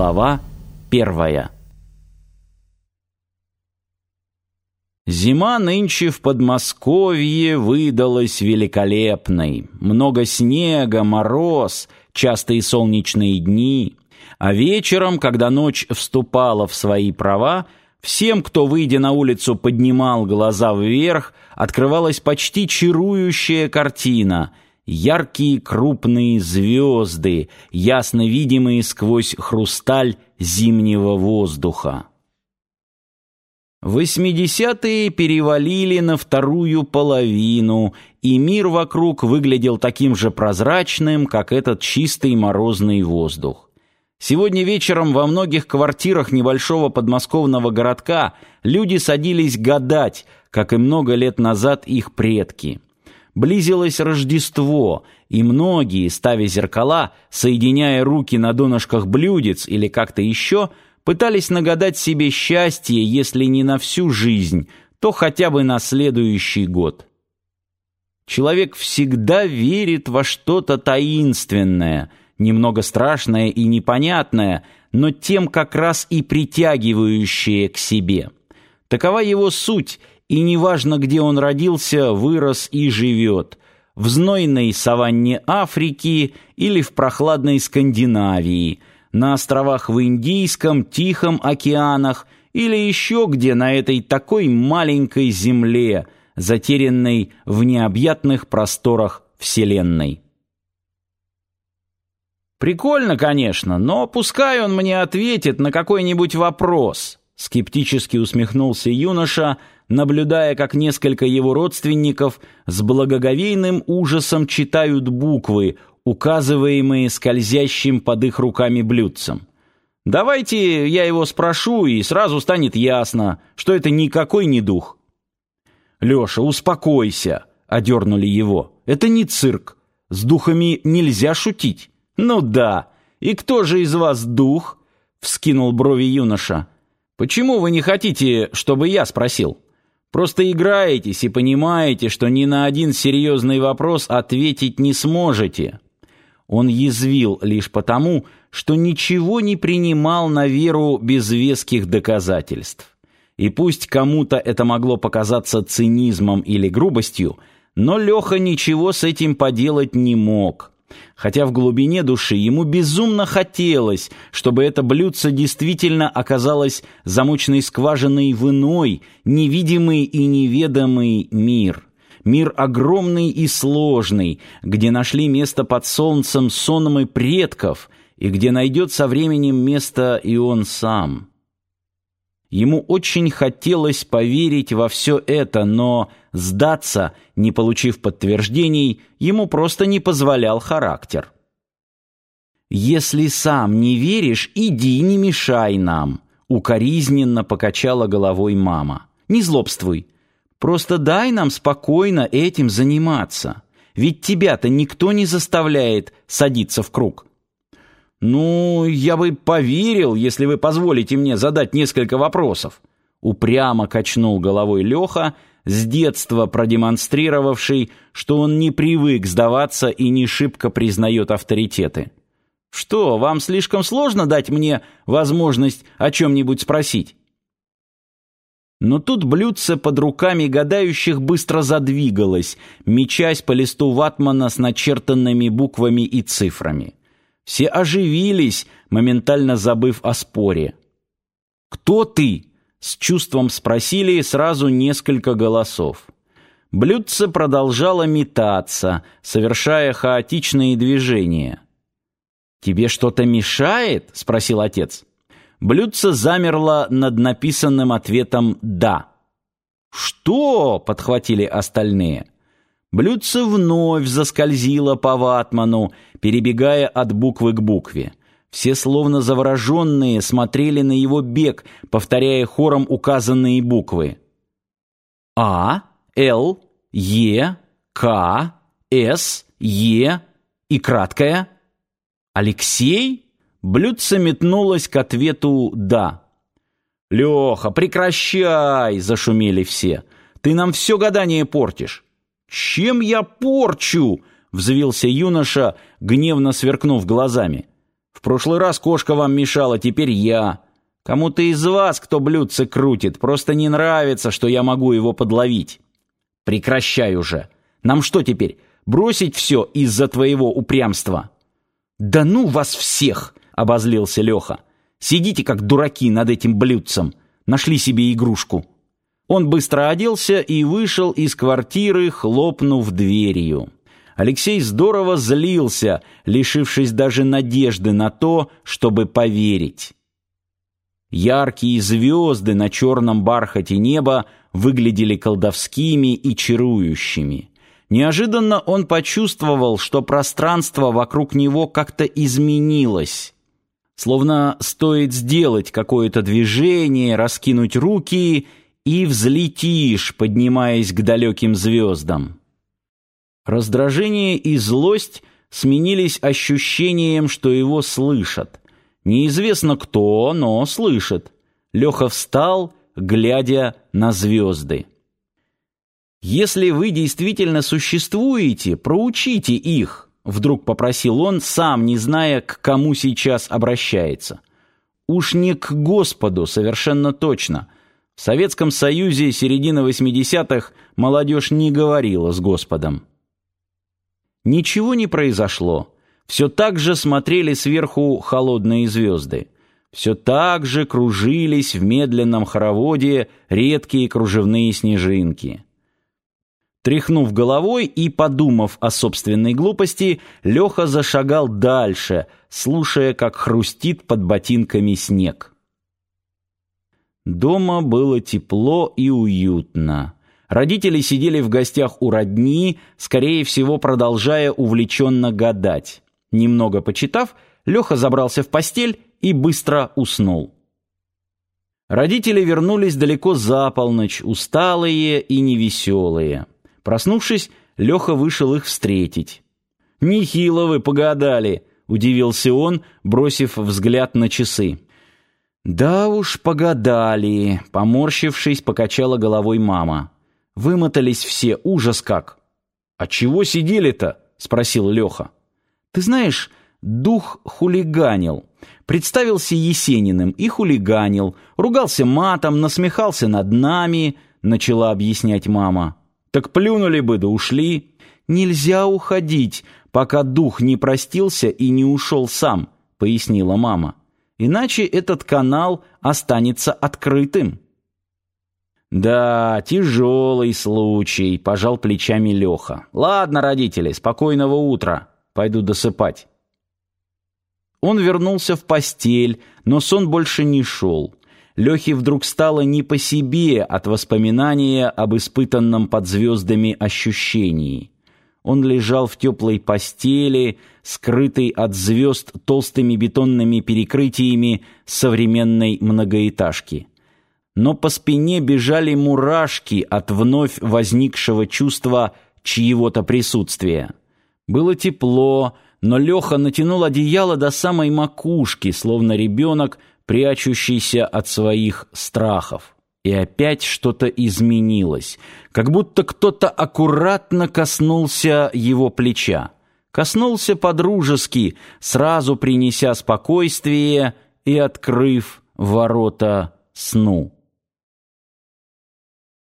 Глава первая Зима нынче в Подмосковье выдалась великолепной. Много снега, мороз, частые солнечные дни. А вечером, когда ночь вступала в свои права, всем, кто, выйдя на улицу, поднимал глаза вверх, открывалась почти чарующая картина — яркие крупные звезды, ясно видимые сквозь хрусталь зимнего воздуха. Восьмидесятые перевалили на вторую половину, и мир вокруг выглядел таким же прозрачным, как этот чистый морозный воздух. Сегодня вечером во многих квартирах небольшого подмосковного городка люди садились гадать, как и много лет назад их предки. Близилось Рождество, и многие, ставя зеркала, соединяя руки на донышках блюдец или как-то еще – пытались нагадать себе счастье, если не на всю жизнь, то хотя бы на следующий год. Человек всегда верит во что-то таинственное, немного страшное и непонятное, но тем как раз и притягивающее к себе. Такова его суть, и неважно, где он родился, вырос и живет – в знойной саванне Африки или в прохладной Скандинавии – на островах в Индийском, Тихом океанах или еще где на этой такой маленькой земле, затерянной в необъятных просторах Вселенной. Прикольно, конечно, но пускай он мне ответит на какой-нибудь вопрос. Скептически усмехнулся юноша, наблюдая, как несколько его родственников с благоговейным ужасом читают буквы, указываемые скользящим под их руками блюдцем. Давайте я его спрошу, и сразу станет ясно, что это никакой не дух. Леша, успокойся, одернули его. Это не цирк. С духами нельзя шутить. Ну да. И кто же из вас дух? Вскинул брови юноша. Почему вы не хотите, чтобы я спросил? Просто играетесь и понимаете, что ни на один серьезный вопрос ответить не сможете. Он язвил лишь потому, что ничего не принимал на веру без веских доказательств. И пусть кому-то это могло показаться цинизмом или грубостью, но Леха ничего с этим поделать не мог. Хотя в глубине души ему безумно хотелось, чтобы это блюдце действительно оказалось замочной скважиной в иной, невидимый и неведомый мир мир огромный и сложный, где нашли место под солнцем сонмы предков и где найдет со временем место и он сам. Ему очень хотелось поверить во все это, но сдаться, не получив подтверждений, ему просто не позволял характер. «Если сам не веришь, иди, не мешай нам», — укоризненно покачала головой мама. «Не злобствуй. Просто дай нам спокойно этим заниматься. Ведь тебя-то никто не заставляет садиться в круг. Ну, я бы поверил, если вы позволите мне задать несколько вопросов. Упрямо качнул головой Леха, с детства продемонстрировавший, что он не привык сдаваться и не шибко признает авторитеты. Что, вам слишком сложно дать мне возможность о чем-нибудь спросить? Но тут блюдце под руками гадающих быстро задвигалось, мечась по листу ватмана с начертанными буквами и цифрами. Все оживились, моментально забыв о споре. «Кто ты?» — с чувством спросили сразу несколько голосов. Блюдце продолжало метаться, совершая хаотичные движения. «Тебе что-то мешает?» — спросил отец. Блюдце замерло над написанным ответом «да». «Что?» — подхватили остальные. Блюдце вновь заскользило по ватману, перебегая от буквы к букве. Все словно завороженные смотрели на его бег, повторяя хором указанные буквы. А, Л, Е, К, С, Е и краткое. Алексей? Блюдце метнулось к ответу «да». «Леха, прекращай!» — зашумели все. «Ты нам все гадание портишь». «Чем я порчу?» — взвился юноша, гневно сверкнув глазами. В прошлый раз кошка вам мешала, теперь я. Кому-то из вас, кто блюдце крутит, просто не нравится, что я могу его подловить. Прекращай уже. Нам что теперь, бросить все из-за твоего упрямства?» «Да ну вас всех!» — обозлился Леха. «Сидите, как дураки, над этим блюдцем. Нашли себе игрушку». Он быстро оделся и вышел из квартиры, хлопнув дверью. Алексей здорово злился, лишившись даже надежды на то, чтобы поверить. Яркие звезды на черном бархате неба выглядели колдовскими и чарующими. Неожиданно он почувствовал, что пространство вокруг него как-то изменилось. Словно стоит сделать какое-то движение, раскинуть руки, и взлетишь, поднимаясь к далеким звездам. Раздражение и злость сменились ощущением, что его слышат. Неизвестно кто, но слышит. Леха встал, глядя на звезды. «Если вы действительно существуете, проучите их», — вдруг попросил он, сам не зная, к кому сейчас обращается. «Уж не к Господу, совершенно точно. В Советском Союзе середины 80-х молодежь не говорила с Господом». Ничего не произошло. Все так же смотрели сверху холодные звезды. Все так же кружились в медленном хороводе редкие кружевные снежинки. Тряхнув головой и подумав о собственной глупости, Леха зашагал дальше, слушая, как хрустит под ботинками снег. Дома было тепло и уютно. Родители сидели в гостях у родни, скорее всего, продолжая увлеченно гадать. Немного почитав, Леха забрался в постель и быстро уснул. Родители вернулись далеко за полночь, усталые и невеселые. Проснувшись, Леха вышел их встретить. «Нехило вы погадали», — удивился он, бросив взгляд на часы. «Да уж, погадали», — поморщившись, покачала головой мама. Вымотались все, ужас как. «А чего сидели-то?» — спросил Леха. «Ты знаешь, дух хулиганил. Представился Есениным и хулиганил, ругался матом, насмехался над нами», — начала объяснять мама. «Так плюнули бы да ушли». «Нельзя уходить, пока дух не простился и не ушел сам», — пояснила мама. «Иначе этот канал останется открытым». «Да, тяжелый случай», — пожал плечами Леха. «Ладно, родители, спокойного утра. Пойду досыпать». Он вернулся в постель, но сон больше не шел. Лехе вдруг стало не по себе от воспоминания об испытанном под звездами ощущении. Он лежал в теплой постели, скрытый от звезд толстыми бетонными перекрытиями современной многоэтажки но по спине бежали мурашки от вновь возникшего чувства чьего-то присутствия. Было тепло, но Леха натянул одеяло до самой макушки, словно ребенок, прячущийся от своих страхов. И опять что-то изменилось, как будто кто-то аккуратно коснулся его плеча. Коснулся подружески, сразу принеся спокойствие и открыв ворота сну.